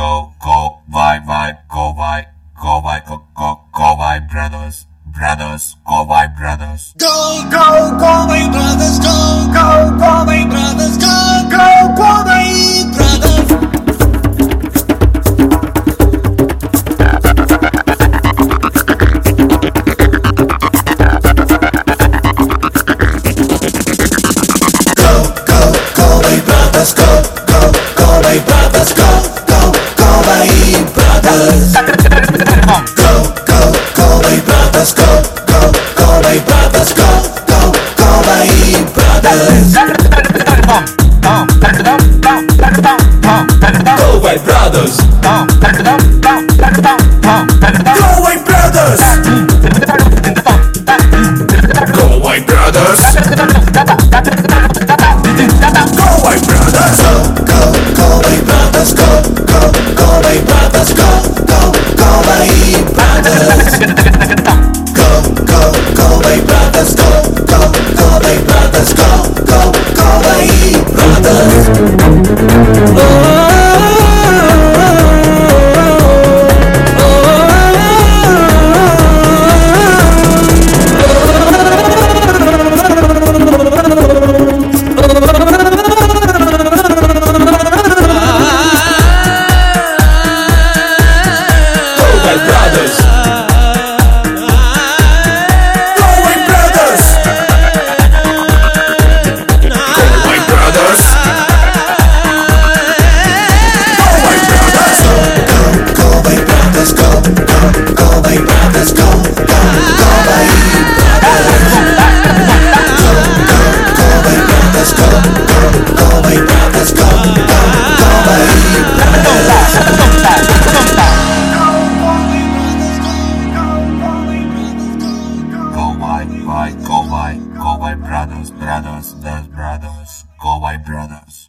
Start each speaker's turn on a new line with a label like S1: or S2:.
S1: go, go, why, why, go, why, go, why, go, go, go, why, brothers, brothers, go, why, brothers.
S2: Go, go, go, my brothers, go, go, go, my brothers, go, go, go, my brothers. Go, go, go, my brothers, go, go, go, my brothers, go, brothers. Go, go, my brothers, go, go, my brothers, go, go, my brothers.
S3: Brothers!
S1: Go, why, go, why, brothers, brothers, brothers, brothers, go, why, brothers.